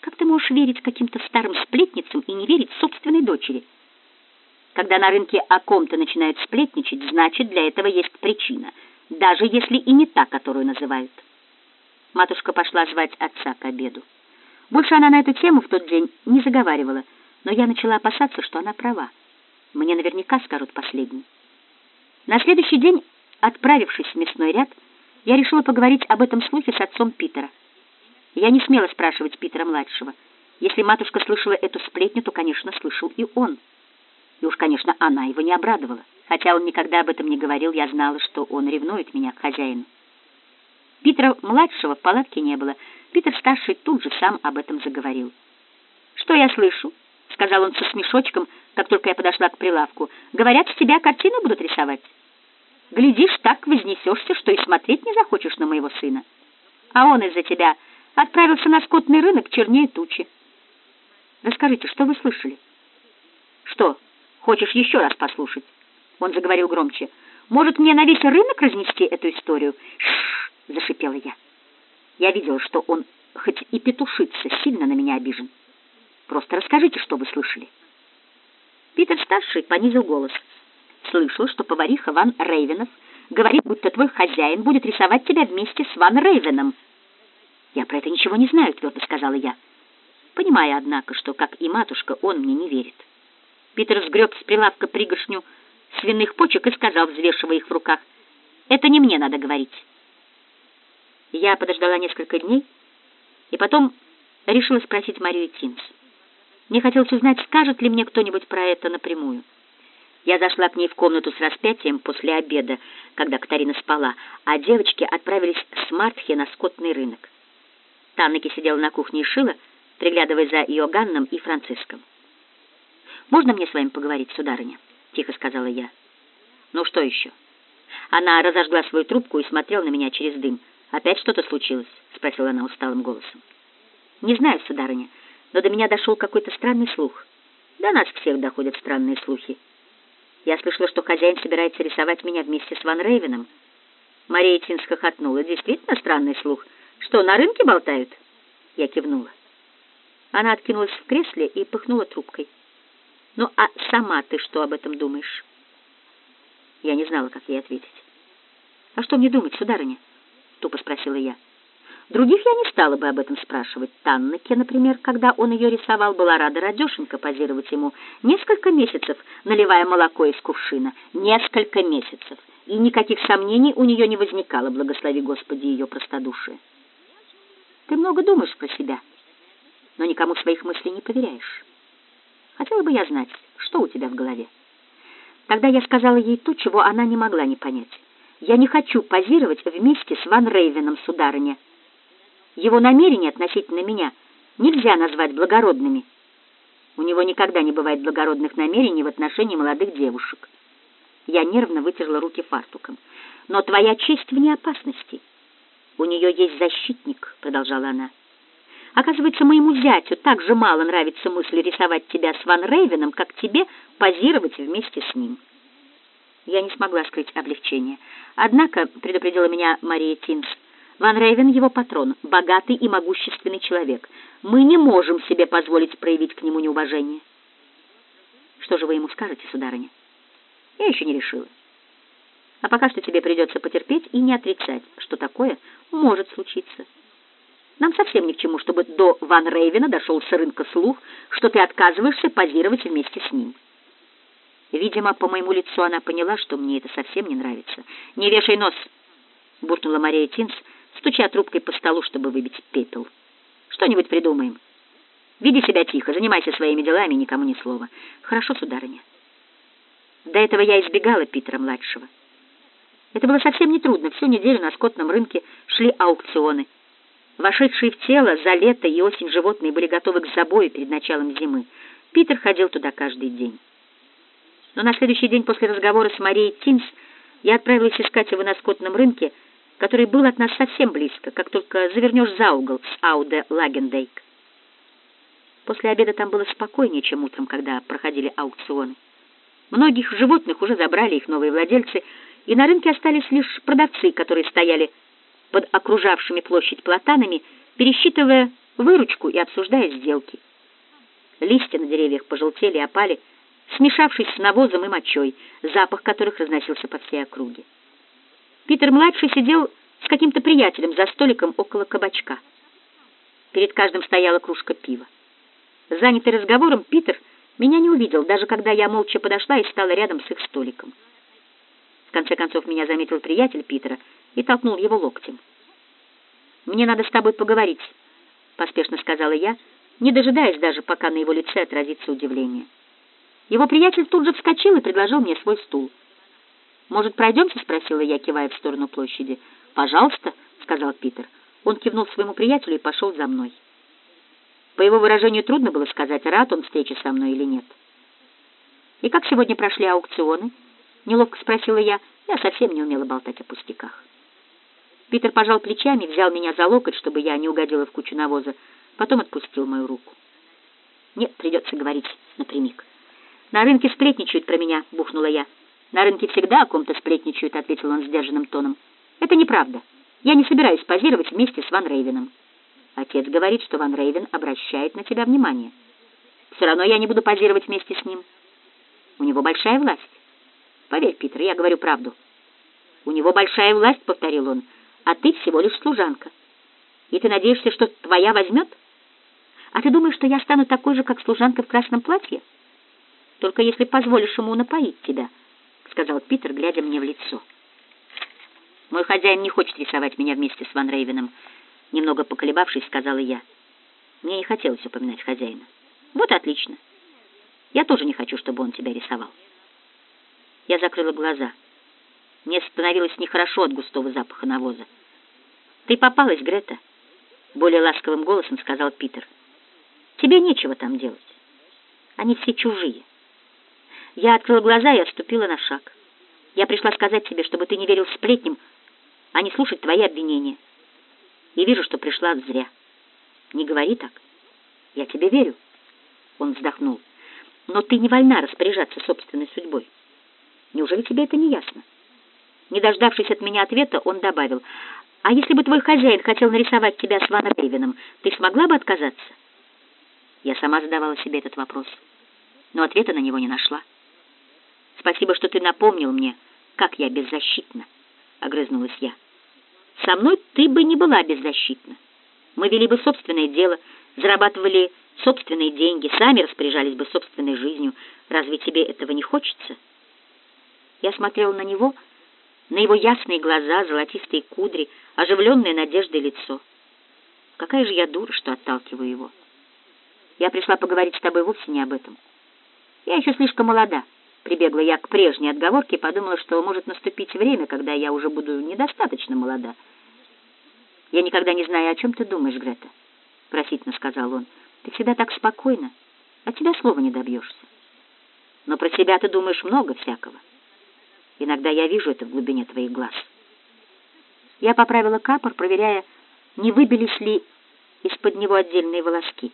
Как ты можешь верить каким-то старым сплетницам и не верить собственной дочери? Когда на рынке о ком-то начинают сплетничать, значит, для этого есть причина, даже если и не та, которую называют. Матушка пошла звать отца к обеду. Больше она на эту тему в тот день не заговаривала, но я начала опасаться, что она права. Мне наверняка скажут последний. На следующий день, отправившись в мясной ряд, я решила поговорить об этом слухе с отцом Питера. Я не смела спрашивать Питера-младшего. Если матушка слышала эту сплетню, то, конечно, слышал и он. И уж, конечно, она его не обрадовала. Хотя он никогда об этом не говорил, я знала, что он ревнует меня к хозяину. Питера-младшего в палатке не было. Питер-старший тут же сам об этом заговорил. «Что я слышу?» — сказал он со смешочком, как только я подошла к прилавку. «Говорят, с тебя картины будут рисовать. Глядишь, так вознесешься, что и смотреть не захочешь на моего сына. А он из-за тебя отправился на скотный рынок чернее тучи. Расскажите, что вы слышали? Что, хочешь еще раз послушать? Он заговорил громче. Может, мне на весь рынок разнести эту историю? Шш, зашипела я. Я видела, что он хоть и петушится, сильно на меня обижен. Просто расскажите, что вы слышали. Питер-старший понизил голос. Слышал, что повариха Ван Рейвенов говорит, будто твой хозяин будет рисовать тебя вместе с Ван Рейвеном. «Я про это ничего не знаю», — твердо сказала я, понимая, однако, что, как и матушка, он мне не верит. Питер сгреб с прилавка пригоршню свиных почек и сказал, взвешивая их в руках, «Это не мне надо говорить». Я подождала несколько дней и потом решила спросить Марию Тинс. Мне хотелось узнать, скажет ли мне кто-нибудь про это напрямую. Я зашла к ней в комнату с распятием после обеда, когда Катарина спала, а девочки отправились с Мартхи на скотный рынок. Таннеки сидела на кухне и шила, приглядывая за Иоганном и Франциском. «Можно мне с вами поговорить, сударыня?» — тихо сказала я. «Ну что еще?» Она разожгла свою трубку и смотрела на меня через дым. «Опять что-то случилось?» — спросила она усталым голосом. «Не знаю, сударыня, но до меня дошел какой-то странный слух. До нас всех доходят странные слухи. Я слышала, что хозяин собирается рисовать меня вместе с Ван Рейвеном». Мария Тин хохотнула. «Действительно странный слух». «Что, на рынке болтают?» Я кивнула. Она откинулась в кресле и пыхнула трубкой. «Ну, а сама ты что об этом думаешь?» Я не знала, как ей ответить. «А что мне думать, сударыня?» — тупо спросила я. Других я не стала бы об этом спрашивать. Таннеке, например, когда он ее рисовал, была рада радешенько позировать ему несколько месяцев, наливая молоко из кувшина. Несколько месяцев. И никаких сомнений у нее не возникало, благослови Господи, ее простодушие. Ты много думаешь про себя, но никому своих мыслей не поверяешь. Хотела бы я знать, что у тебя в голове. Тогда я сказала ей то, чего она не могла не понять. Я не хочу позировать вместе с Ван Рейвеном, сударыня. Его намерения относительно меня нельзя назвать благородными. У него никогда не бывает благородных намерений в отношении молодых девушек. Я нервно вытерла руки фартуком. Но твоя честь вне опасности. «У нее есть защитник», — продолжала она. «Оказывается, моему зятю так же мало нравится мысль рисовать тебя с Ван Рейвеном, как тебе позировать вместе с ним». Я не смогла скрыть облегчение. Однако, предупредила меня Мария Тинс, Ван Рейвен его патрон, богатый и могущественный человек. Мы не можем себе позволить проявить к нему неуважение. Что же вы ему скажете, сударыня? Я еще не решила. А пока что тебе придется потерпеть и не отрицать, что такое может случиться. Нам совсем ни к чему, чтобы до Ван Рейвена дошел с рынка слух, что ты отказываешься позировать вместе с ним. Видимо, по моему лицу она поняла, что мне это совсем не нравится. «Не вешай нос!» — буркнула Мария Тинс, стуча трубкой по столу, чтобы выбить пепел. «Что-нибудь придумаем. Веди себя тихо, занимайся своими делами, никому ни слова. Хорошо, сударыня?» До этого я избегала Питера-младшего. Это было совсем нетрудно. Всю неделю на скотном рынке шли аукционы. Вошедшие в тело за лето и осень животные были готовы к забою перед началом зимы. Питер ходил туда каждый день. Но на следующий день после разговора с Марией Тинс я отправилась искать его на скотном рынке, который был от нас совсем близко, как только завернешь за угол с Ауде Лагендейк. После обеда там было спокойнее, чем утром, когда проходили аукционы. Многих животных уже забрали их новые владельцы, и на рынке остались лишь продавцы, которые стояли под окружавшими площадь платанами, пересчитывая выручку и обсуждая сделки. Листья на деревьях пожелтели и опали, смешавшись с навозом и мочой, запах которых разносился по всей округе. Питер-младший сидел с каким-то приятелем за столиком около кабачка. Перед каждым стояла кружка пива. Занятый разговором, Питер меня не увидел, даже когда я молча подошла и стала рядом с их столиком. В конце концов, меня заметил приятель Питера и толкнул его локтем. «Мне надо с тобой поговорить», — поспешно сказала я, не дожидаясь даже, пока на его лице отразится удивление. Его приятель тут же вскочил и предложил мне свой стул. «Может, пройдемся?» — спросила я, кивая в сторону площади. «Пожалуйста», — сказал Питер. Он кивнул своему приятелю и пошел за мной. По его выражению трудно было сказать, рад он встрече со мной или нет. «И как сегодня прошли аукционы?» — неловко спросила я. Я совсем не умела болтать о пустяках. Питер пожал плечами, взял меня за локоть, чтобы я не угодила в кучу навоза, потом отпустил мою руку. «Нет, придется говорить напрямик». «На рынке сплетничают про меня», — бухнула я. «На рынке всегда о ком-то сплетничают», — ответил он сдержанным тоном. «Это неправда. Я не собираюсь позировать вместе с Ван Рейвеном. Отец говорит, что Ван Рейвен обращает на тебя внимание. Все равно я не буду позировать вместе с ним. У него большая власть. Поверь, Питер, я говорю правду. У него большая власть, — повторил он, — а ты всего лишь служанка. И ты надеешься, что твоя возьмет? А ты думаешь, что я стану такой же, как служанка в красном платье? Только если позволишь ему напоить тебя, — сказал Питер, глядя мне в лицо. Мой хозяин не хочет рисовать меня вместе с Ван Рейвеном, — Немного поколебавшись, сказала я. Мне не хотелось упоминать хозяина. Вот отлично. Я тоже не хочу, чтобы он тебя рисовал. Я закрыла глаза. Мне становилось нехорошо от густого запаха навоза. «Ты попалась, Грета», — более ласковым голосом сказал Питер. «Тебе нечего там делать. Они все чужие». Я открыла глаза и отступила на шаг. Я пришла сказать тебе, чтобы ты не верил сплетням, а не слушать твои обвинения и вижу, что пришла зря. Не говори так. Я тебе верю. Он вздохнул. Но ты не вольна распоряжаться собственной судьбой. Неужели тебе это не ясно? Не дождавшись от меня ответа, он добавил, «А если бы твой хозяин хотел нарисовать тебя с Ван Рейвеном, ты смогла бы отказаться?» Я сама задавала себе этот вопрос, но ответа на него не нашла. «Спасибо, что ты напомнил мне, как я беззащитна», — огрызнулась я. Со мной ты бы не была беззащитна. Мы вели бы собственное дело, зарабатывали собственные деньги, сами распоряжались бы собственной жизнью. Разве тебе этого не хочется? Я смотрела на него, на его ясные глаза, золотистые кудри, оживленное надеждой лицо. Какая же я дура, что отталкиваю его. Я пришла поговорить с тобой вовсе не об этом. Я еще слишком молода. Прибегла я к прежней отговорке и подумала, что может наступить время, когда я уже буду недостаточно молода. «Я никогда не знаю, о чем ты думаешь, Грета», — просительно сказал он. «Ты всегда так спокойно, от тебя слова не добьешься. Но про себя ты думаешь много всякого. Иногда я вижу это в глубине твоих глаз». Я поправила капор, проверяя, не выбились ли из-под него отдельные волоски.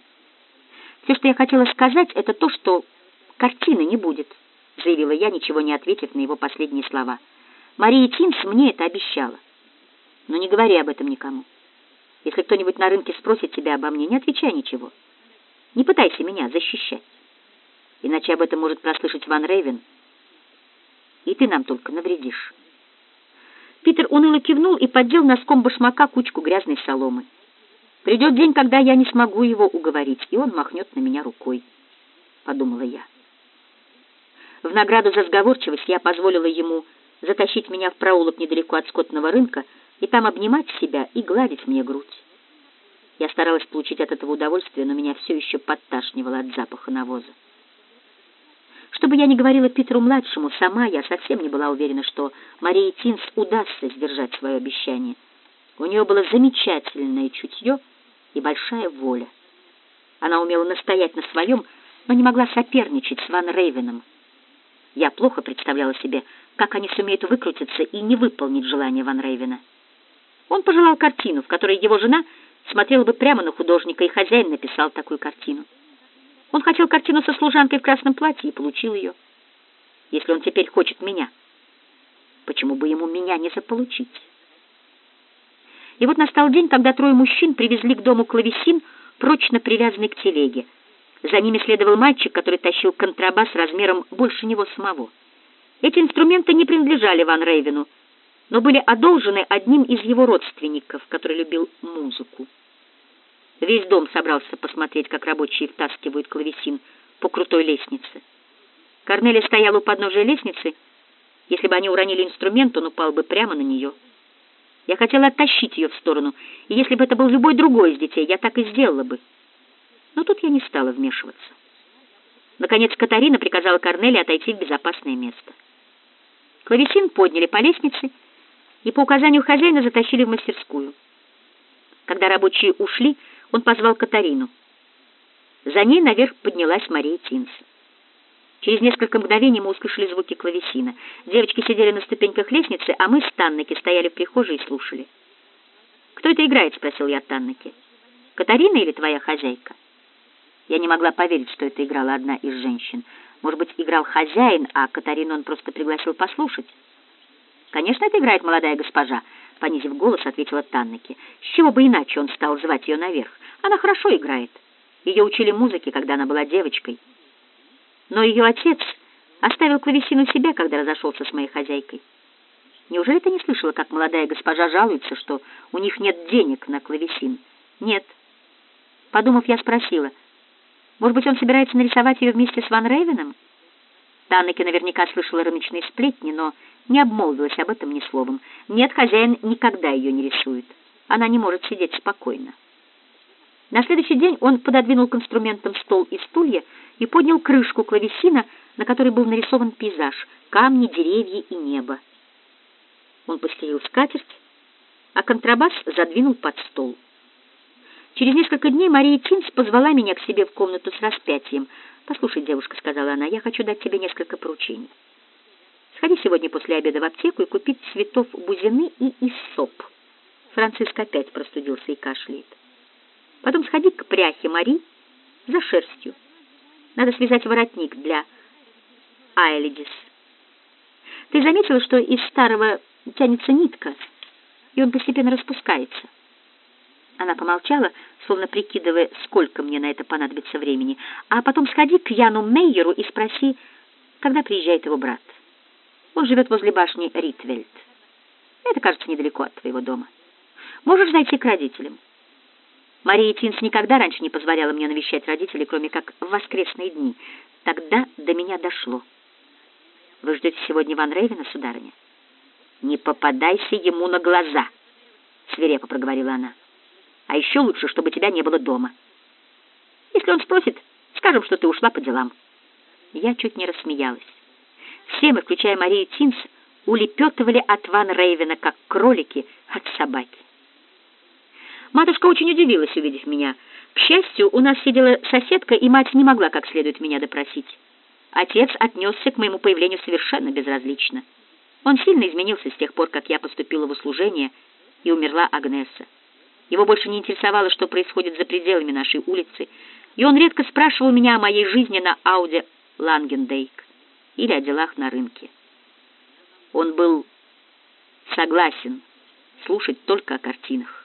Все, что я хотела сказать, это то, что картины не будет. — заявила я, ничего не ответив на его последние слова. «Мария Тинс мне это обещала. Но не говори об этом никому. Если кто-нибудь на рынке спросит тебя обо мне, не отвечай ничего. Не пытайся меня защищать. Иначе об этом может прослышать Ван Рейвен, и ты нам только навредишь». Питер уныло кивнул и поддел носком башмака кучку грязной соломы. «Придет день, когда я не смогу его уговорить, и он махнет на меня рукой», — подумала я. В награду за сговорчивость я позволила ему затащить меня в проулок недалеко от скотного рынка и там обнимать себя и гладить мне грудь. Я старалась получить от этого удовольствие, но меня все еще подташнивало от запаха навоза. Что бы я ни говорила Питеру-младшему, сама я совсем не была уверена, что Марии Тинс удастся сдержать свое обещание. У нее было замечательное чутье и большая воля. Она умела настоять на своем, но не могла соперничать с Ван Рейвеном, я плохо представляла себе, как они сумеют выкрутиться и не выполнить желание Ван Рейвена. Он пожелал картину, в которой его жена смотрела бы прямо на художника, и хозяин написал такую картину. Он хотел картину со служанкой в красном платье и получил ее. Если он теперь хочет меня, почему бы ему меня не заполучить? И вот настал день, когда трое мужчин привезли к дому клавесин, прочно привязанный к телеге. За ними следовал мальчик, который тащил контрабас размером больше него самого. Эти инструменты не принадлежали Ван Рейвену, но были одолжены одним из его родственников, который любил музыку. Весь дом собрался посмотреть, как рабочие втаскивают клавесин по крутой лестнице. Корнелия стояла у подножия лестницы. Если бы они уронили инструмент, он упал бы прямо на нее. Я хотела оттащить ее в сторону, и если бы это был любой другой из детей, я так и сделала бы. Но тут я не стала вмешиваться. Наконец Катарина приказала Корнелии отойти в безопасное место. Клавесин подняли по лестнице и по указанию хозяина затащили в мастерскую. Когда рабочие ушли, он позвал Катарину. За ней наверх поднялась Мария Тинс. Через несколько мгновений мы услышали звуки клавесина. Девочки сидели на ступеньках лестницы, а мы с Таннеки стояли в прихожей и слушали. «Кто это играет?» — спросил я Таннеки. «Катарина или твоя хозяйка?» Я не могла поверить, что это играла одна из женщин. Может быть, играл хозяин, а Катарину он просто пригласил послушать. «Конечно, это играет молодая госпожа», — понизив голос, ответила Таннеки. «С чего бы иначе он стал звать ее наверх? Она хорошо играет. Ее учили музыке, когда она была девочкой». Но ее отец оставил клавесину себе, когда разошелся с моей хозяйкой. Неужели ты не слышала, как молодая госпожа жалуется, что у них нет денег на клавесин? Нет. Подумав, я спросила, может быть, он собирается нарисовать ее вместе с Ван Рейвеном? Таннеке наверняка слышала рыночные сплетни, но не обмолвилась об этом ни словом. Нет, хозяин никогда ее не рисует. Она не может сидеть спокойно. На следующий день он пододвинул к инструментам стол и стулья и поднял крышку клавесина, на которой был нарисован пейзаж — камни, деревья и небо. Он постелил скатерть, а контрабас задвинул под стол. Через несколько дней Мария Тинс позвала меня к себе в комнату с распятием. «Послушай, девушка», — сказала она, — «я хочу дать тебе несколько поручений. Сходи сегодня после обеда в аптеку и купить цветов бузины и иссоп». Франциск опять простудился и кашляет. Потом сходи к пряхе Мари за шерстью. Надо связать воротник для Айлидис. Ты заметила, что из старого тянется нитка, и он постепенно распускается? Она помолчала, словно прикидывая, сколько мне на это понадобится времени, а потом сходи к Яну Мейеру и спроси, когда приезжает его брат. Он живет возле башни Ритвельд. Это, кажется, недалеко от твоего дома. Можешь зайти к родителям. Мария Тинс никогда раньше не позволяла мне навещать родителей, кроме как в воскресные дни. Тогда до меня дошло. Вы ждете сегодня Ван Рейвена, сударыня? Не попадайся ему на глаза, свирепо проговорила она. А еще лучше, чтобы тебя не было дома. Если он спросит, скажем, что ты ушла по делам. Я чуть не рассмеялась. Все мы, включая Марию Тинс, улепетывали от Ван Рейвена, как кролики от собаки. Матушка очень удивилась, увидев меня. К счастью, у нас сидела соседка, и мать не могла как следует меня допросить. Отец отнесся к моему появлению совершенно безразлично. Он сильно изменился с тех пор, как я поступила в услужение, и умерла Агнеса. Его больше не интересовало, что происходит за пределами нашей улицы, и он редко спрашивал меня о моей жизни на Ауде Лангендейк или о делах на рынке. Он был согласен слушать только о картинах.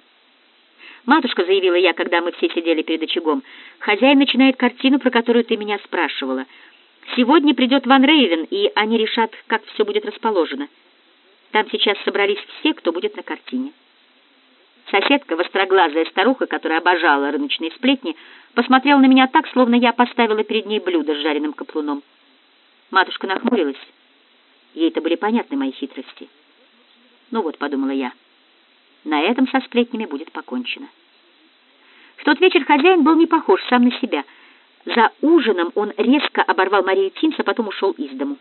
«Матушка», — заявила я, когда мы все сидели перед очагом, — «хозяин начинает картину, про которую ты меня спрашивала. Сегодня придет Ван Рейвен, и они решат, как все будет расположено. Там сейчас собрались все, кто будет на картине». Соседка, востроглазая старуха, которая обожала рыночные сплетни, посмотрела на меня так, словно я поставила перед ней блюдо с жареным каплуном. Матушка нахмурилась. Ей-то были понятны мои хитрости. «Ну вот», — подумала я, — на этом со сплетнями будет покончено. В тот вечер хозяин был не похож сам на себя. За ужином он резко оборвал Марию Тинс, а потом ушел из дому.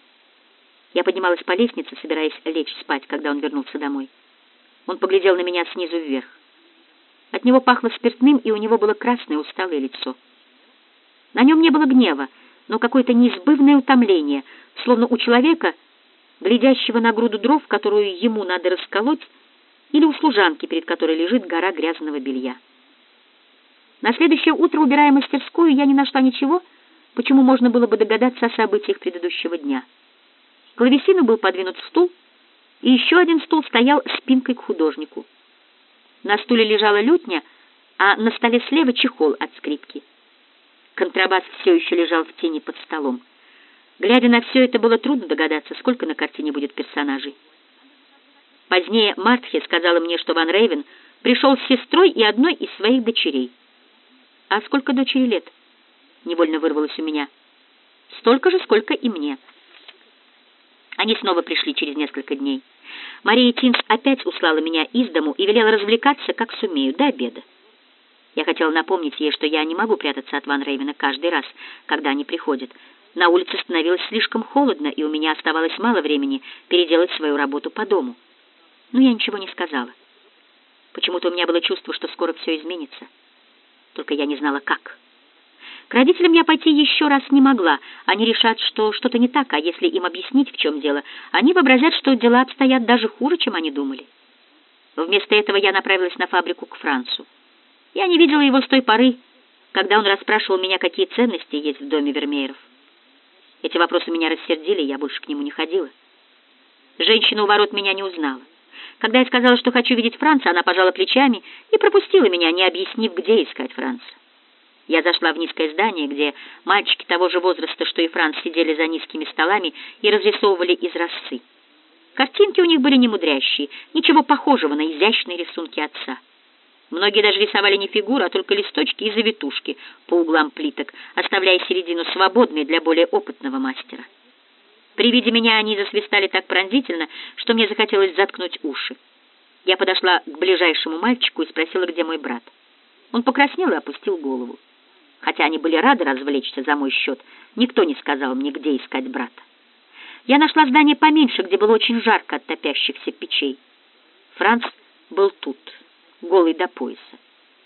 Я поднималась по лестнице, собираясь лечь спать, когда он вернулся домой. Он поглядел на меня снизу вверх. От него пахло спиртным, и у него было красное усталое лицо. На нем не было гнева, но какое-то неизбывное утомление, словно у человека, глядящего на груду дров, которую ему надо расколоть, или у служанки, перед которой лежит гора грязного белья. На следующее утро, убирая мастерскую, я не нашла ничего, почему можно было бы догадаться о событиях предыдущего дня. К клавесину был подвинут стул, и еще один стул стоял спинкой к художнику. На стуле лежала лютня, а на столе слева чехол от скрипки. Контрабас все еще лежал в тени под столом. Глядя на все это, было трудно догадаться, сколько на картине будет персонажей. Позднее Мартхе сказала мне, что Ван Рейвен пришел с сестрой и одной из своих дочерей. «А сколько дочери лет?» — невольно вырвалось у меня. «Столько же, сколько и мне». Они снова пришли через несколько дней. Мария Тинс опять услала меня из дому и велела развлекаться, как сумею, до обеда. Я хотела напомнить ей, что я не могу прятаться от Ван Рейвена каждый раз, когда они приходят. На улице становилось слишком холодно, и у меня оставалось мало времени переделать свою работу по дому. Но я ничего не сказала. Почему-то у меня было чувство, что скоро все изменится. Только я не знала, как. К родителям я пойти еще раз не могла. Они решат, что что-то не так, а если им объяснить, в чем дело, они вообразят, что дела обстоят даже хуже, чем они думали. Вместо этого я направилась на фабрику к Францу. Я не видела его с той поры, когда он расспрашивал меня, какие ценности есть в доме Вермееров. Эти вопросы меня рассердили, я больше к нему не ходила. Женщина у ворот меня не узнала. Когда я сказала, что хочу видеть Франца, она пожала плечами и пропустила меня, не объяснив, где искать Франца. Я зашла в низкое здание, где мальчики того же возраста, что и Франц, сидели за низкими столами и разрисовывали изразцы. Картинки у них были немудрящие, ничего похожего на изящные рисунки отца. Многие даже рисовали не фигуры, а только листочки и завитушки по углам плиток, оставляя середину свободной для более опытного мастера. При виде меня они засвистали так пронзительно, что мне захотелось заткнуть уши. Я подошла к ближайшему мальчику и спросила, где мой брат. Он покраснел и опустил голову. Хотя они были рады развлечься за мой счет, никто не сказал мне, где искать брата. Я нашла здание поменьше, где было очень жарко от топящихся печей. Франц был тут голый до пояса.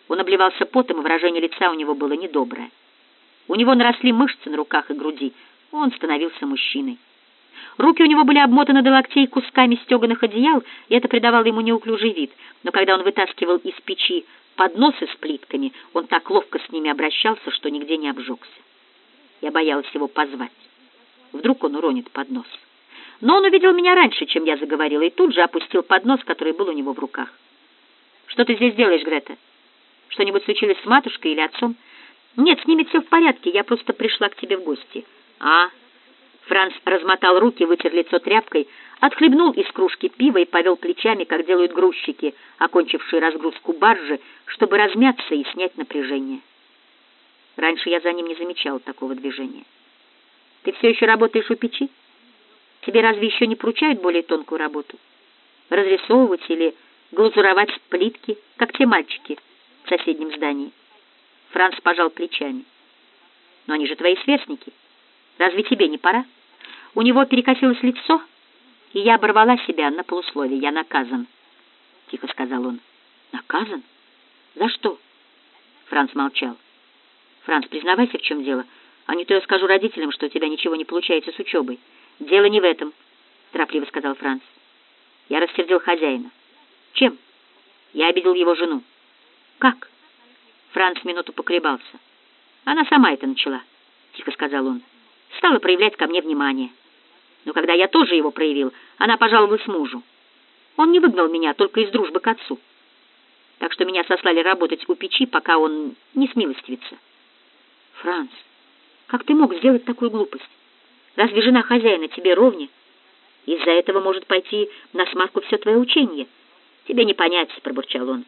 Он обливался потом, и выражение лица у него было недоброе. У него наросли мышцы на руках и груди, он становился мужчиной. Руки у него были обмотаны до локтей кусками стеганых одеял, и это придавало ему неуклюжий вид. Но когда он вытаскивал из печи подносы с плитками, он так ловко с ними обращался, что нигде не обжегся. Я боялась его позвать. Вдруг он уронит поднос. Но он увидел меня раньше, чем я заговорила, и тут же опустил поднос, который был у него в руках. Что ты здесь делаешь, Грета? Что-нибудь случилось с матушкой или отцом? Нет, с ними все в порядке, я просто пришла к тебе в гости. А? Франц размотал руки, вытер лицо тряпкой, отхлебнул из кружки пива и повел плечами, как делают грузчики, окончившие разгрузку баржи, чтобы размяться и снять напряжение. Раньше я за ним не замечал такого движения. Ты все еще работаешь у печи? Тебе разве еще не поручают более тонкую работу? Разрисовывать или глазуровать плитки, как те мальчики в соседнем здании. Франц пожал плечами. Но они же твои сверстники. Разве тебе не пора? У него перекосилось лицо, и я оборвала себя на полусловие. Я наказан, — тихо сказал он. Наказан? За что? Франц молчал. Франц, признавайся, в чем дело, а не то я скажу родителям, что у тебя ничего не получается с учебой. Дело не в этом, — торопливо сказал Франц. Я рассердил хозяина. Чем? Я обидел его жену. Как? Франц минуту поколебался. Она сама это начала, тихо сказал он. Стала проявлять ко мне внимание. Но когда я тоже его проявил, она пожаловалась мужу. Он не выгнал меня только из дружбы к отцу. Так что меня сослали работать у печи, пока он не смилостивится. Франц, как ты мог сделать такую глупость? Разве жена хозяина тебе ровня? Из-за этого может пойти на смарку все твое учение — «Тебе не понять», — пробурчал он.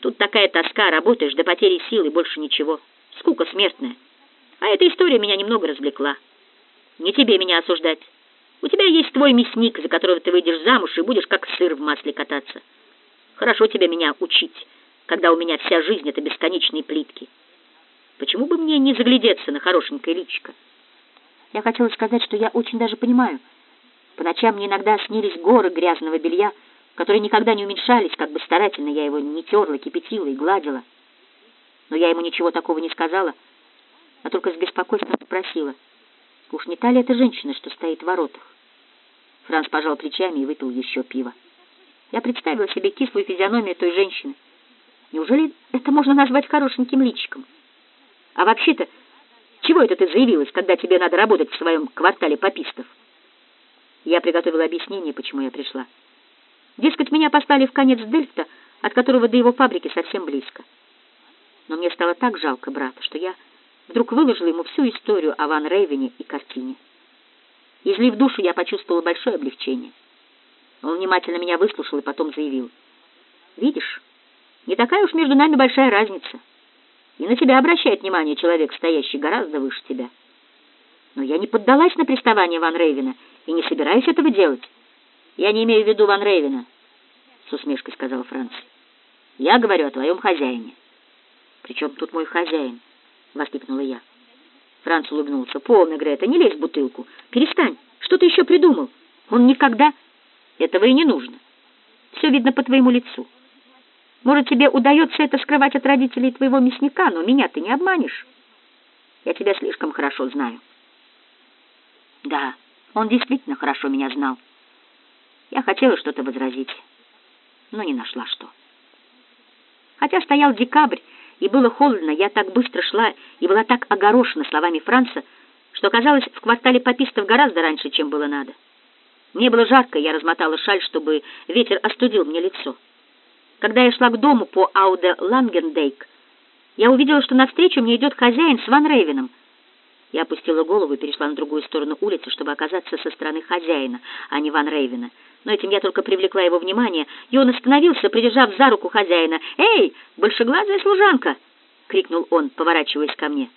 «Тут такая тоска, работаешь до потери сил и больше ничего. Скука смертная. А эта история меня немного развлекла. Не тебе меня осуждать. У тебя есть твой мясник, за которого ты выйдешь замуж и будешь как сыр в масле кататься. Хорошо тебе меня учить, когда у меня вся жизнь — это бесконечные плитки. Почему бы мне не заглядеться на хорошенькое личико?» Я хотела сказать, что я очень даже понимаю. По ночам мне иногда снились горы грязного белья, которые никогда не уменьшались, как бы старательно я его не терла, кипятила и гладила. Но я ему ничего такого не сказала, а только с беспокойством спросила, уж не та ли эта женщина, что стоит в воротах? Франц пожал плечами и выпил еще пиво. Я представила себе кислую физиономию той женщины. Неужели это можно назвать хорошеньким личиком? А вообще-то, чего это ты заявилась, когда тебе надо работать в своем квартале попистов? Я приготовила объяснение, почему я пришла. Дескать, меня послали в конец Дельфта, от которого до его фабрики совсем близко. Но мне стало так жалко брата, что я вдруг выложила ему всю историю о Ван Рейвене и картине. Излив душу, я почувствовала большое облегчение. Он внимательно меня выслушал и потом заявил. «Видишь, не такая уж между нами большая разница. И на тебя обращает внимание человек, стоящий гораздо выше тебя. Но я не поддалась на приставание Ван Рейвена и не собираюсь этого делать. Я не имею в виду Ван Рейвена, — с усмешкой сказал Франц. Я говорю о твоем хозяине. Причем тут мой хозяин? — воскликнула я. Франц улыбнулся. «Полно, Грета, не лезь в бутылку. Перестань. Что ты еще придумал? Он никогда...» «Этого и не нужно. Все видно по твоему лицу. Может, тебе удается это скрывать от родителей твоего мясника, но меня ты не обманешь. Я тебя слишком хорошо знаю». Да, он действительно хорошо меня знал. Я хотела что-то возразить, но не нашла что. Хотя стоял декабрь, и было холодно, я так быстро шла и была так огорошена словами Франца, что, казалось, в квартале попистов гораздо раньше, чем было надо. Мне было жарко, я размотала шаль, чтобы ветер остудил мне лицо. Когда я шла к дому по Ауде Лангендейк, я увидела, что навстречу мне идет хозяин с Ван Рейвеном. Я опустила голову и перешла на другую сторону улицы, чтобы оказаться со стороны хозяина, а не Ван Рейвена. Но этим я только привлекла его внимание, и он остановился, придержав за руку хозяина. «Эй, большеглазая служанка!» — крикнул он, поворачиваясь ко мне.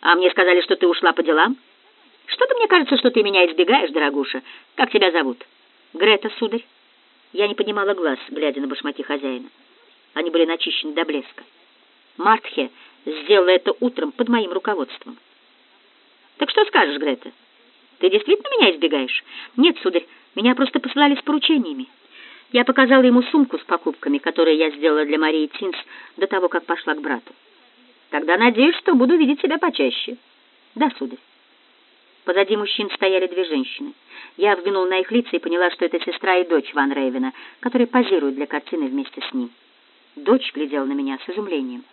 «А мне сказали, что ты ушла по делам?» «Что-то мне кажется, что ты меня избегаешь, дорогуша. Как тебя зовут?» «Грета, сударь». Я не поднимала глаз, глядя на башмаки хозяина. Они были начищены до блеска. Мартхе сделала это утром под моим руководством. Так что скажешь, Грета? Ты действительно меня избегаешь? Нет, сударь, меня просто посылали с поручениями. Я показала ему сумку с покупками, которые я сделала для Марии Тинс до того, как пошла к брату. Тогда надеюсь, что буду видеть тебя почаще. Да, сударь. Позади мужчин стояли две женщины. Я взглянула на их лица и поняла, что это сестра и дочь Ван Рейвена, которые позируют для картины вместе с ним. Дочь глядела на меня с изумлением.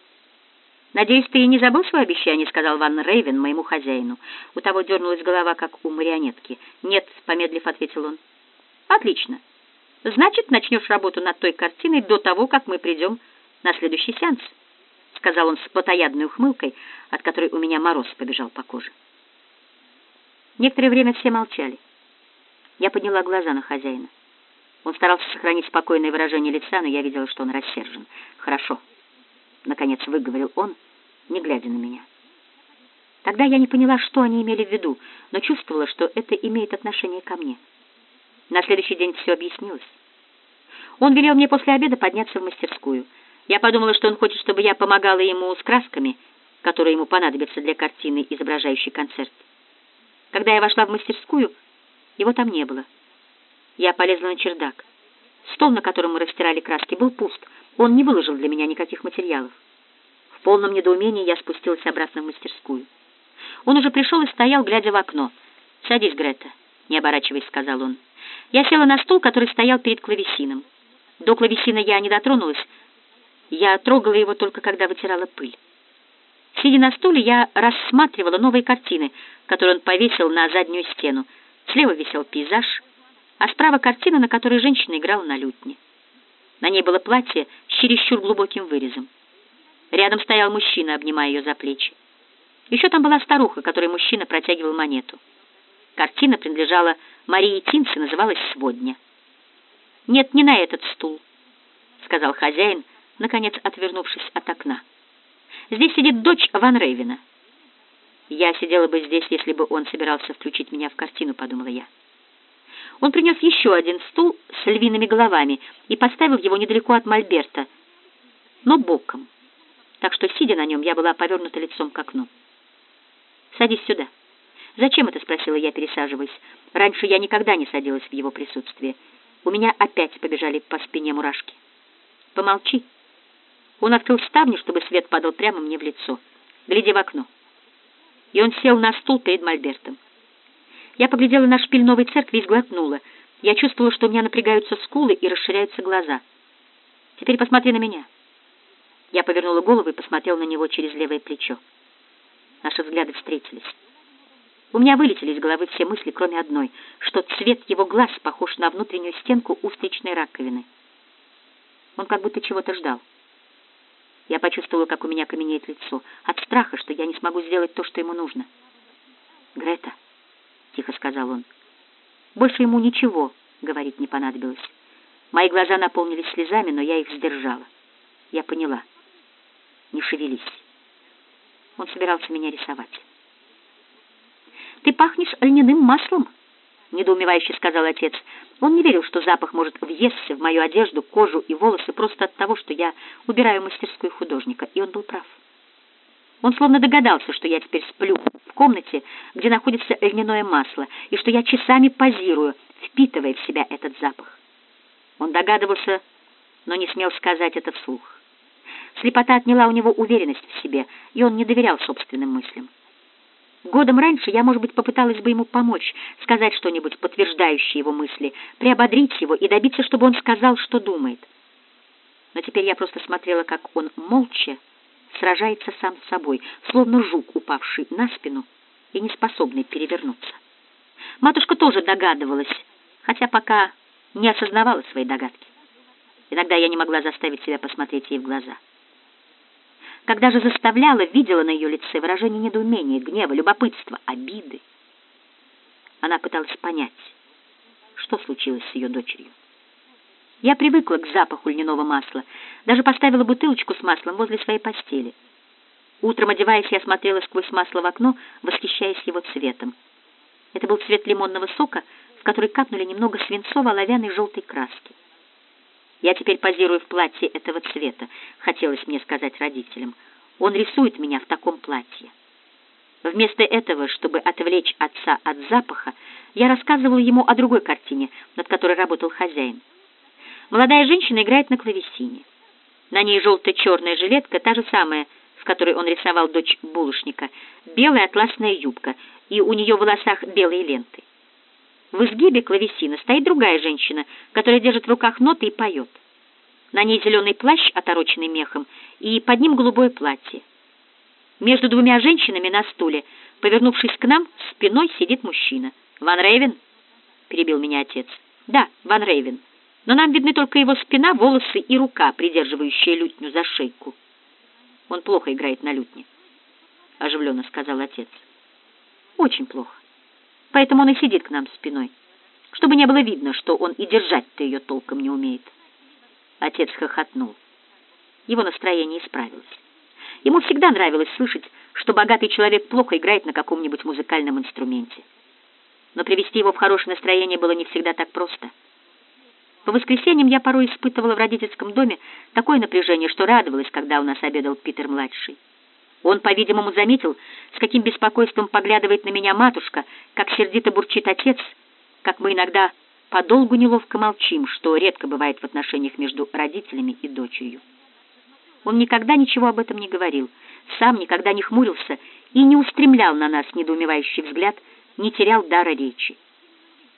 «Надеюсь, ты не забыл свое обещание?» — сказал Ван Рейвен моему хозяину. У того дернулась голова, как у марионетки. «Нет», — помедлив ответил он. «Отлично. Значит, начнешь работу над той картиной до того, как мы придем на следующий сеанс», — сказал он с плотоядной ухмылкой, от которой у меня мороз побежал по коже. Некоторое время все молчали. Я подняла глаза на хозяина. Он старался сохранить спокойное выражение лица, но я видела, что он рассержен. «Хорошо». — наконец выговорил он, не глядя на меня. Тогда я не поняла, что они имели в виду, но чувствовала, что это имеет отношение ко мне. На следующий день все объяснилось. Он велел мне после обеда подняться в мастерскую. Я подумала, что он хочет, чтобы я помогала ему с красками, которые ему понадобятся для картины, изображающей концерт. Когда я вошла в мастерскую, его там не было. Я полезла на чердак. Стол, на котором мы растирали краски, был пуст — он не выложил для меня никаких материалов. В полном недоумении я спустилась обратно в мастерскую. Он уже пришел и стоял, глядя в окно. «Садись, Грета», — не оборачиваясь, сказал он. Я села на стул, который стоял перед клавесином. До клавесина я не дотронулась. Я трогала его только когда вытирала пыль. Сидя на стуле, я рассматривала новые картины, которые он повесил на заднюю стену. Слева висел пейзаж, а справа картина, на которой женщина играла на лютне. На ней было платье с чересчур глубоким вырезом. Рядом стоял мужчина, обнимая ее за плечи. Еще там была старуха, которой мужчина протягивал монету. Картина принадлежала Марии Тинце, называлась «Сводня». «Нет, не на этот стул», — сказал хозяин, наконец отвернувшись от окна. «Здесь сидит дочь Ван Рейвена». «Я сидела бы здесь, если бы он собирался включить меня в картину», — подумала я. Он принес еще один стул с львиными головами и поставил его недалеко от мольберта, но боком, так что, сидя на нем, я была повернута лицом к окну. «Садись сюда». «Зачем это?» — спросила я, пересаживаясь. Раньше я никогда не садилась в его присутствии. У меня опять побежали по спине мурашки. «Помолчи». Он открыл ставни, чтобы свет падал прямо мне в лицо. «Гляди в окно». И он сел на стул перед мольбертом. Я поглядела на шпиль новой церкви и сглотнула. Я чувствовала, что у меня напрягаются скулы и расширяются глаза. «Теперь посмотри на меня». Я повернула голову и посмотрела на него через левое плечо. Наши взгляды встретились. У меня вылетели из головы все мысли, кроме одной, что цвет его глаз похож на внутреннюю стенку устричной раковины. Он как будто чего-то ждал. Я почувствовала, как у меня каменеет лицо, от страха, что я не смогу сделать то, что ему нужно. «Грета», — тихо сказал он, — больше ему ничего говорить не понадобилось. Мои глаза наполнились слезами, но я их сдержала. Я поняла. Не шевелись. Он собирался меня рисовать. «Ты пахнешь льняным маслом», — недоумевающе сказал отец. Он не верил, что запах может въесться в мою одежду, кожу и волосы просто от того, что я убираю мастерскую художника, и он был прав. Он словно догадался, что я теперь сплю в комнате, где находится льняное масло, и что я часами позирую, впитывая в себя этот запах. Он догадывался, но не смел сказать это вслух. Слепота отняла у него уверенность в себе, и он не доверял собственным мыслям. Годом раньше я, может быть, попыталась бы ему помочь, сказать что-нибудь, подтверждающее его мысли, приободрить его и добиться, чтобы он сказал, что думает. Но теперь я просто смотрела, как он молча сражается сам с собой, словно жук, упавший на спину и не способный перевернуться. Матушка тоже догадывалась, хотя пока не осознавала свои догадки. Иногда я не могла заставить себя посмотреть ей в глаза. Когда же заставляла, видела на ее лице выражение недоумения, гнева, любопытства, обиды. Она пыталась понять, что случилось с ее дочерью. Я привыкла к запаху льняного масла, даже поставила бутылочку с маслом возле своей постели. Утром, одеваясь, я смотрела сквозь масло в окно, восхищаясь его цветом. Это был цвет лимонного сока, в который капнули немного свинцово-оловянной желтой краски. Я теперь позирую в платье этого цвета, хотелось мне сказать родителям. Он рисует меня в таком платье. Вместо этого, чтобы отвлечь отца от запаха, я рассказывала ему о другой картине, над которой работал хозяин. Молодая женщина играет на клавесине. На ней желто-черная жилетка, та же самая, в которой он рисовал дочь булочника, белая атласная юбка, и у нее в волосах белые ленты. В изгибе клавесина стоит другая женщина, которая держит в руках ноты и поет. На ней зеленый плащ, отороченный мехом, и под ним голубое платье. Между двумя женщинами на стуле, повернувшись к нам, спиной сидит мужчина. «Ван Рейвен?» — перебил меня отец. «Да, Ван Рейвен. Но нам видны только его спина, волосы и рука, придерживающая лютню за шейку. Он плохо играет на лютне», — оживленно сказал отец. «Очень плохо поэтому он и сидит к нам спиной, чтобы не было видно, что он и держать-то ее толком не умеет. Отец хохотнул. Его настроение исправилось. Ему всегда нравилось слышать, что богатый человек плохо играет на каком-нибудь музыкальном инструменте. Но привести его в хорошее настроение было не всегда так просто. По воскресеньям я порой испытывала в родительском доме такое напряжение, что радовалась, когда у нас обедал Питер-младший. Он, по-видимому, заметил, с каким беспокойством поглядывает на меня матушка, как сердито бурчит отец, как мы иногда подолгу неловко молчим, что редко бывает в отношениях между родителями и дочерью. Он никогда ничего об этом не говорил, сам никогда не хмурился и не устремлял на нас недоумевающий взгляд, не терял дара речи.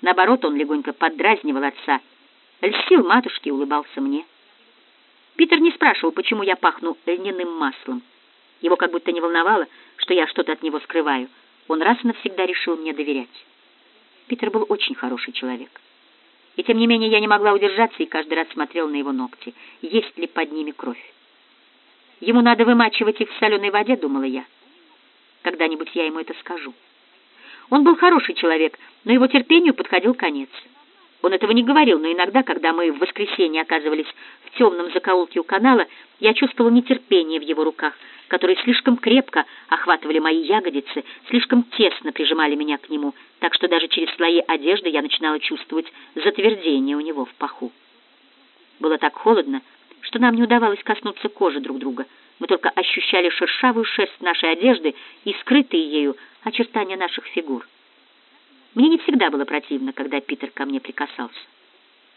Наоборот, он легонько поддразнивал отца, льстил матушке и улыбался мне. Питер не спрашивал, почему я пахну льняным маслом. Его как будто не волновало, что я что-то от него скрываю. Он раз и навсегда решил мне доверять. Питер был очень хороший человек. И тем не менее я не могла удержаться и каждый раз смотрела на его ногти, есть ли под ними кровь. Ему надо вымачивать их в соленой воде, думала я. Когда-нибудь я ему это скажу. Он был хороший человек, но его терпению подходил конец. Он этого не говорил, но иногда, когда мы в воскресенье оказывались в темном закоулке у канала, я чувствовала нетерпение в его руках, которые слишком крепко охватывали мои ягодицы, слишком тесно прижимали меня к нему, так что даже через слои одежды я начинала чувствовать затвердение у него в паху. Было так холодно, что нам не удавалось коснуться кожи друг друга. Мы только ощущали шершавую шерсть нашей одежды и скрытые ею очертания наших фигур. Мне не всегда было противно, когда Питер ко мне прикасался.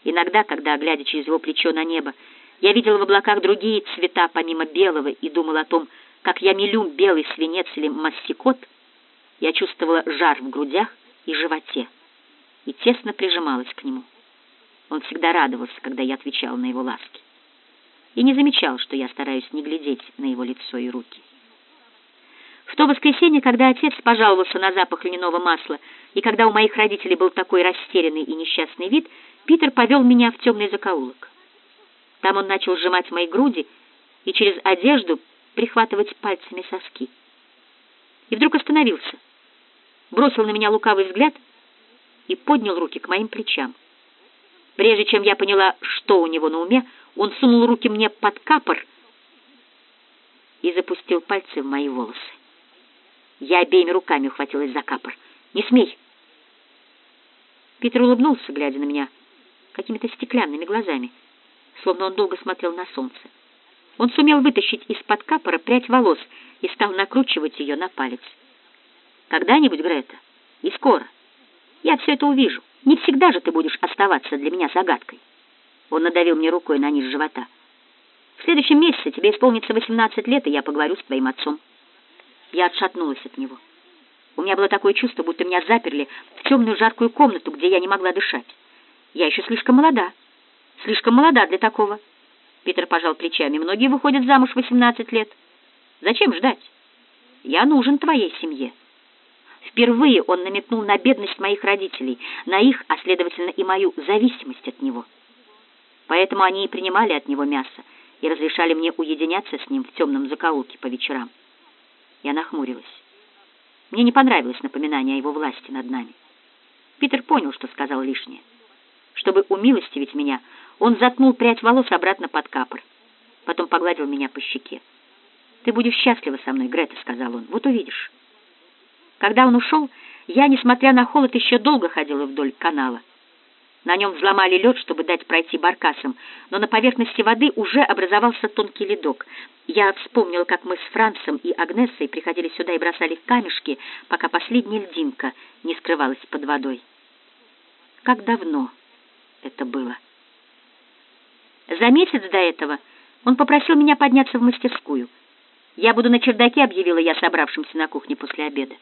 Иногда, когда, глядя через его плечо на небо, я видела в облаках другие цвета помимо белого и думала о том, как я мелю белый свинец или мастикот, я чувствовала жар в грудях и животе и тесно прижималась к нему. Он всегда радовался, когда я отвечала на его ласки, и не замечал, что я стараюсь не глядеть на его лицо и руки. В то воскресенье, когда отец пожаловался на запах льняного масла, и когда у моих родителей был такой растерянный и несчастный вид, Питер повел меня в темный закоулок. Там он начал сжимать мои груди и через одежду прихватывать пальцами соски. И вдруг остановился, бросил на меня лукавый взгляд и поднял руки к моим плечам. Прежде чем я поняла, что у него на уме, он сунул руки мне под капор и запустил пальцы в мои волосы. Я обеими руками ухватилась за капор. «Не смей!» Питер улыбнулся, глядя на меня какими-то стеклянными глазами, словно он долго смотрел на солнце. Он сумел вытащить из-под капора прядь волос и стал накручивать ее на палец. «Когда-нибудь, Грета, и скоро, я все это увижу. Не всегда же ты будешь оставаться для меня загадкой». Он надавил мне рукой на низ живота. «В следующем месяце тебе исполнится 18 лет, и я поговорю с твоим отцом». Я отшатнулась от него. У меня было такое чувство, будто меня заперли в темную жаркую комнату, где я не могла дышать. Я еще слишком молода. Слишком молода для такого. Питер пожал плечами. Многие выходят замуж в 18 лет. Зачем ждать? Я нужен твоей семье. Впервые он намекнул на бедность моих родителей, на их, а следовательно и мою зависимость от него. Поэтому они и принимали от него мясо и разрешали мне уединяться с ним в темном закоулке по вечерам. Я нахмурилась. Мне не понравилось напоминание о его власти над нами. Питер понял, что сказал лишнее. Чтобы умилостивить меня, он заткнул прядь волос обратно под капор. Потом погладил меня по щеке. «Ты будешь счастлива со мной, Грета», — сказал он. «Вот увидишь». Когда он ушел, я, несмотря на холод, еще долго ходила вдоль канала. На нем взломали лед, чтобы дать пройти баркасам, но на поверхности воды уже образовался тонкий ледок. Я вспомнила, как мы с Францем и Агнесой приходили сюда и бросали камешки, пока последняя льдинка не скрывалась под водой. Как давно это было? За месяц до этого он попросил меня подняться в мастерскую. «Я буду на чердаке», — объявила я собравшимся на кухне после обеда.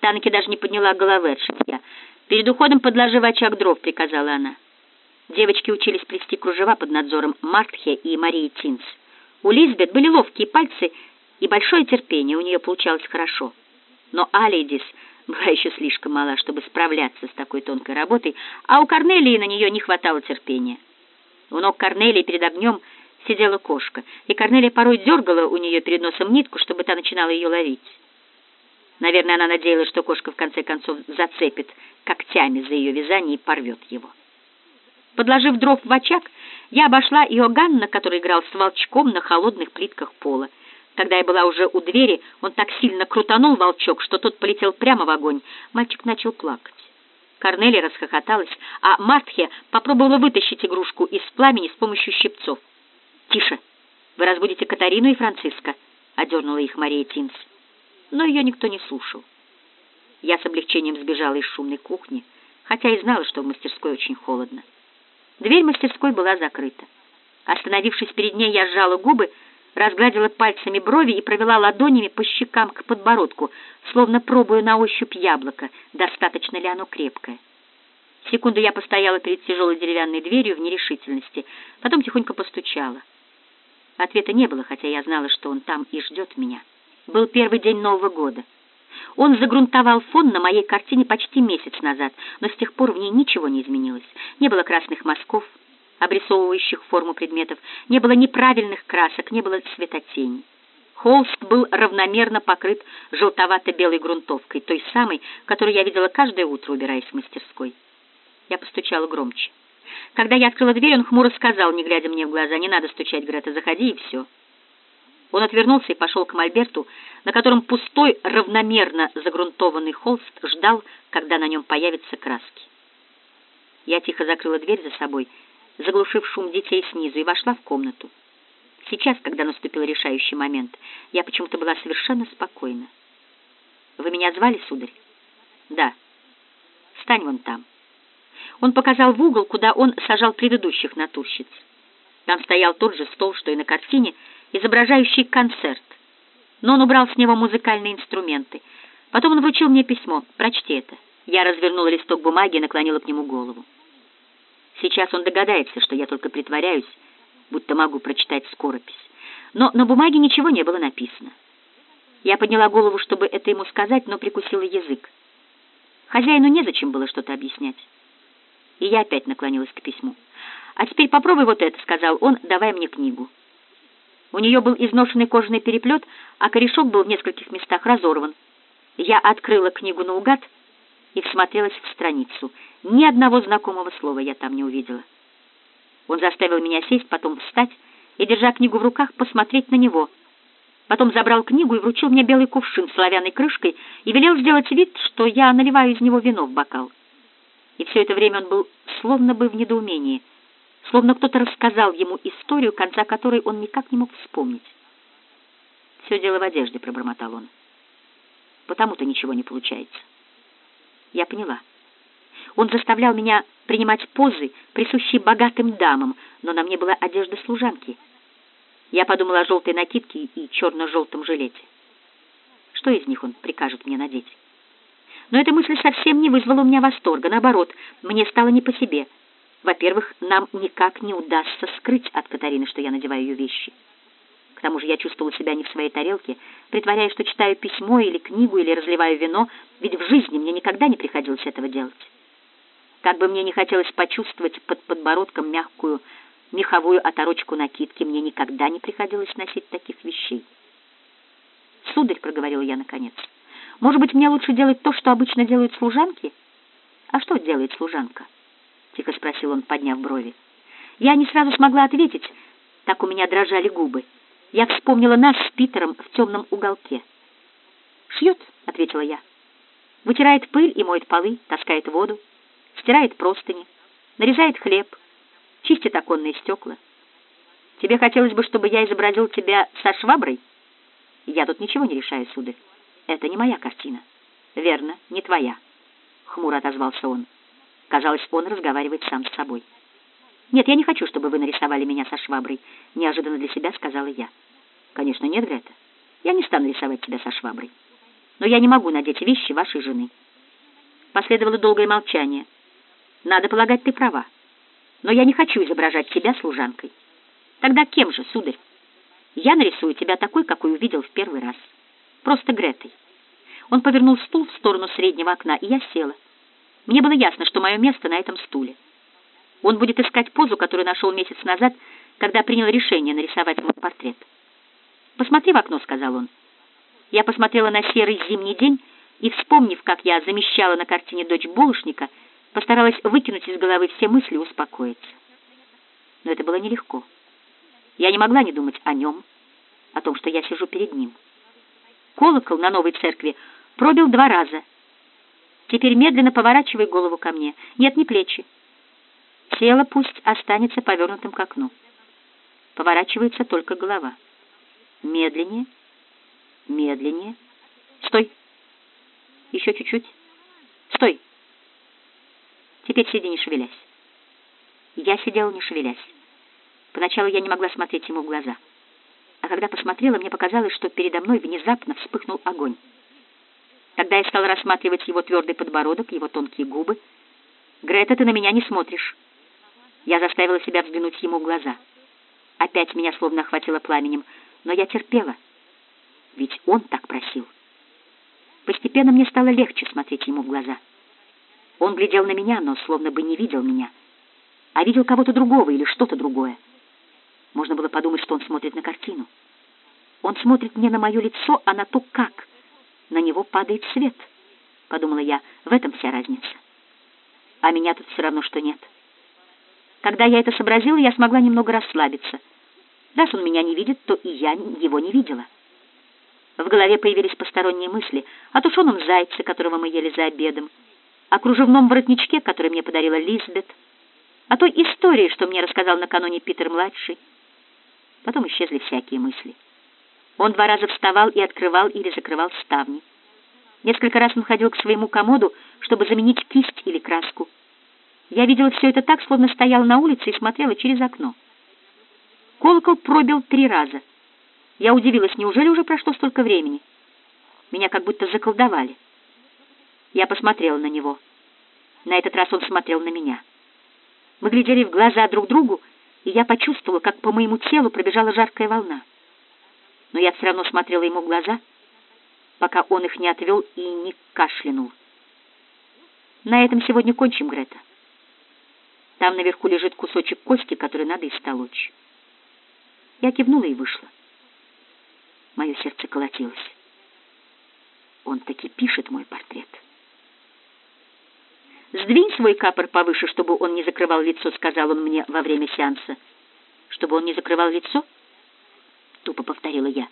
Танки даже не подняла головы от шитья. «Перед уходом подложи в очаг дров», — приказала она. Девочки учились плести кружева под надзором Мартхе и Марии Тинс. У Лизбет были ловкие пальцы и большое терпение, у нее получалось хорошо. Но Алидис была еще слишком мала, чтобы справляться с такой тонкой работой, а у Корнелии на нее не хватало терпения. У ног Корнелии перед огнем сидела кошка, и Корнелия порой дергала у нее перед носом нитку, чтобы та начинала ее ловить. Наверное, она надеялась, что кошка в конце концов зацепит когтями за ее вязание и порвет его. Подложив дров в очаг, я обошла Иоганна, который играл с волчком на холодных плитках пола. Когда я была уже у двери, он так сильно крутанул волчок, что тот полетел прямо в огонь. Мальчик начал плакать. Корнелия расхохоталась, а Мартхе попробовала вытащить игрушку из пламени с помощью щипцов. «Тише! Вы разбудите Катарину и Франциска», — одернула их Мария Тинс но ее никто не слушал. Я с облегчением сбежала из шумной кухни, хотя и знала, что в мастерской очень холодно. Дверь мастерской была закрыта. Остановившись перед ней, я сжала губы, разгладила пальцами брови и провела ладонями по щекам к подбородку, словно пробуя на ощупь яблоко, достаточно ли оно крепкое. Секунду я постояла перед тяжелой деревянной дверью в нерешительности, потом тихонько постучала. Ответа не было, хотя я знала, что он там и ждет меня. Был первый день Нового года. Он загрунтовал фон на моей картине почти месяц назад, но с тех пор в ней ничего не изменилось. Не было красных мазков, обрисовывающих форму предметов, не было неправильных красок, не было цветотеней. Холст был равномерно покрыт желтовато-белой грунтовкой, той самой, которую я видела каждое утро, убираясь в мастерской. Я постучала громче. Когда я открыла дверь, он хмуро сказал, не глядя мне в глаза, «Не надо стучать, Грета, заходи, и все». Он отвернулся и пошел к мольберту, на котором пустой, равномерно загрунтованный холст ждал, когда на нем появятся краски. Я тихо закрыла дверь за собой, заглушив шум детей снизу, и вошла в комнату. Сейчас, когда наступил решающий момент, я почему-то была совершенно спокойна. «Вы меня звали, сударь?» «Да. Стань вон там». Он показал в угол, куда он сажал предыдущих натурщиц. Там стоял тот же стол, что и на картине, изображающий концерт. Но он убрал с него музыкальные инструменты. Потом он вручил мне письмо. «Прочти это». Я развернула листок бумаги и наклонила к нему голову. Сейчас он догадается, что я только притворяюсь, будто могу прочитать скоропись. Но на бумаге ничего не было написано. Я подняла голову, чтобы это ему сказать, но прикусила язык. Хозяину незачем было что-то объяснять. И я опять наклонилась к письму. «А теперь попробуй вот это», — сказал он, давая мне книгу. У нее был изношенный кожаный переплет, а корешок был в нескольких местах разорван. Я открыла книгу наугад и всмотрелась в страницу. Ни одного знакомого слова я там не увидела. Он заставил меня сесть, потом встать и, держа книгу в руках, посмотреть на него. Потом забрал книгу и вручил мне белый кувшин с оловянной крышкой и велел сделать вид, что я наливаю из него вино в бокал. И все это время он был словно бы в недоумении, словно кто-то рассказал ему историю, конца которой он никак не мог вспомнить. «Все дело в одежде», — пробормотал он. «Потому-то ничего не получается». Я поняла. Он заставлял меня принимать позы, присущие богатым дамам, но на мне была одежда служанки. Я подумала о желтой накидке и черно-желтом жилете. Что из них он прикажет мне надеть? Но эта мысль совсем не вызвала у меня восторга. Наоборот, мне стало не по себе. Во-первых, нам никак не удастся скрыть от Катарины, что я надеваю ее вещи. К тому же я чувствовала себя не в своей тарелке, притворяясь, что читаю письмо или книгу, или разливаю вино, ведь в жизни мне никогда не приходилось этого делать. Как бы мне не хотелось почувствовать под подбородком мягкую меховую оторочку накидки, мне никогда не приходилось носить таких вещей. «Сударь», — проговорила я наконец, — «может быть, мне лучше делать то, что обычно делают служанки?» «А что делает служанка?» — тихо спросил он, подняв брови. Я не сразу смогла ответить, так у меня дрожали губы. Я вспомнила нас с Питером в темном уголке. «Шьет», — ответила я. «Вытирает пыль и моет полы, таскает воду, стирает простыни, нарезает хлеб, чистит оконные стекла. Тебе хотелось бы, чтобы я изобразил тебя со шваброй? Я тут ничего не решаю, сударь. Это не моя картина. Верно, не твоя. Хмуро отозвался он. Казалось, он разговаривает сам с собой. «Нет, я не хочу, чтобы вы нарисовали меня со шваброй», — неожиданно для себя сказала я. «Конечно, нет, Грета. Я не стану рисовать тебя со шваброй. Но я не могу надеть вещи вашей жены». Последовало долгое молчание. «Надо полагать, ты права. Но я не хочу изображать тебя служанкой. Тогда кем же, сударь? Я нарисую тебя такой, какой увидел в первый раз. Просто Гретой». Он повернул стул в сторону среднего окна, и я села. Мне было ясно, что мое место на этом стуле. Он будет искать позу, которую нашел месяц назад, когда принял решение нарисовать мой портрет. «Посмотри в окно», — сказал он. Я посмотрела на серый зимний день и, вспомнив, как я замещала на картине дочь булочника, постаралась выкинуть из головы все мысли и успокоиться. Но это было нелегко. Я не могла не думать о нем, о том, что я сижу перед ним. Колокол на новой церкви пробил два раза. Теперь медленно поворачивай голову ко мне. Нет, не плечи. Тело пусть останется повернутым к окну. Поворачивается только голова. Медленнее, медленнее. Стой. Еще чуть-чуть. Стой. Теперь сиди, не шевелясь. Я сидела, не шевелясь. Поначалу я не могла смотреть ему в глаза. А когда посмотрела, мне показалось, что передо мной внезапно вспыхнул огонь. Тогда я стала рассматривать его твердый подбородок, его тонкие губы. «Грета, ты на меня не смотришь». Я заставила себя взглянуть ему в глаза. Опять меня словно охватило пламенем, но я терпела, ведь он так просил. Постепенно мне стало легче смотреть ему в глаза. Он глядел на меня, но словно бы не видел меня, а видел кого-то другого или что-то другое. Можно было подумать, что он смотрит на картину. Он смотрит не на мое лицо, а на то, как. На него падает свет, — подумала я, — в этом вся разница. А меня тут все равно, что нет. Когда я это сообразила, я смогла немного расслабиться. Раз он меня не видит, то и я его не видела. В голове появились посторонние мысли о тушеном зайце, которого мы ели за обедом, о кружевном воротничке, который мне подарила Лизбет, о той истории, что мне рассказал накануне Питер-младший. Потом исчезли всякие мысли. Он два раза вставал и открывал или закрывал ставни. Несколько раз он ходил к своему комоду, чтобы заменить кисть или краску. Я видела все это так, словно стояла на улице и смотрела через окно. Колокол пробил три раза. Я удивилась, неужели уже прошло столько времени? Меня как будто заколдовали. Я посмотрела на него. На этот раз он смотрел на меня. Мы глядели в глаза друг другу, и я почувствовала, как по моему телу пробежала жаркая волна. Но я все равно смотрела ему в глаза, пока он их не отвел и не кашлянул. На этом сегодня кончим, Грета. Там наверху лежит кусочек кости, который надо истолочь. Я кивнула и вышла. Мое сердце колотилось. Он таки пишет мой портрет. «Сдвинь свой капор повыше, чтобы он не закрывал лицо», — сказал он мне во время сеанса. «Чтобы он не закрывал лицо?» — тупо повторила я.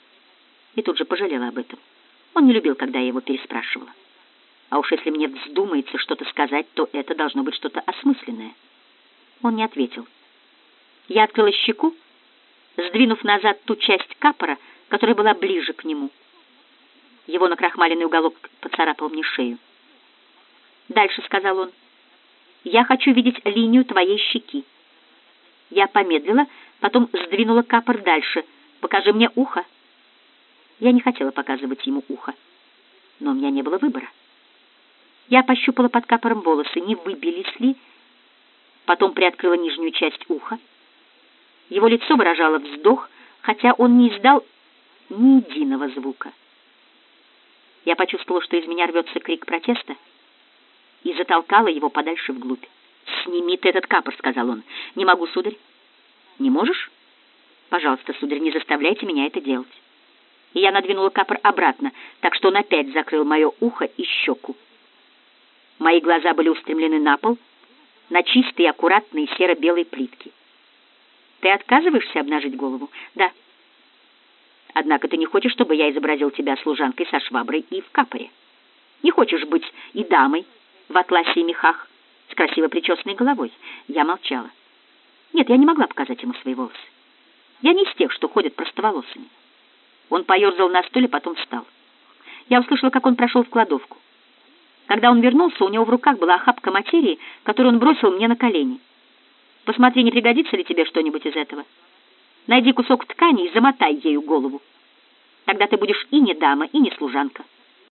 И тут же пожалела об этом. Он не любил, когда я его переспрашивала. А уж если мне вздумается что-то сказать, то это должно быть что-то осмысленное. Он не ответил. Я открыла щеку, сдвинув назад ту часть капора, которая была ближе к нему. Его накрахмаленный уголок поцарапал мне шею. «Дальше», — сказал он, — «я хочу видеть линию твоей щеки». Я помедлила, потом сдвинула капор дальше. «Покажи мне ухо». Я не хотела показывать ему ухо, но у меня не было выбора. Я пощупала под капором волосы, не выбились ли, потом приоткрыла нижнюю часть уха. Его лицо выражало вздох, хотя он не издал ни единого звука. Я почувствовала, что из меня рвется крик протеста, и затолкала его подальше вглубь. «Сними ты этот капор», — сказал он. «Не могу, сударь». «Не можешь?» «Пожалуйста, сударь, не заставляйте меня это делать». И я надвинула капор обратно, так что он опять закрыл мое ухо и щеку. Мои глаза были устремлены на пол, на чистые, аккуратные серо-белые плитки. «Ты отказываешься обнажить голову?» «Да». «Однако ты не хочешь, чтобы я изобразил тебя служанкой со шваброй и в капоре? Не хочешь быть и дамой в атласе и мехах с красиво причесанной головой?» Я молчала. Нет, я не могла показать ему свои волосы. Я не из тех, что ходят простоволосыми. Он поерзал на стуле, потом встал. Я услышала, как он прошел в кладовку. Когда он вернулся, у него в руках была охапка материи, которую он бросил мне на колени. «Посмотри, не пригодится ли тебе что-нибудь из этого. Найди кусок ткани и замотай ею голову. Тогда ты будешь и не дама, и не служанка».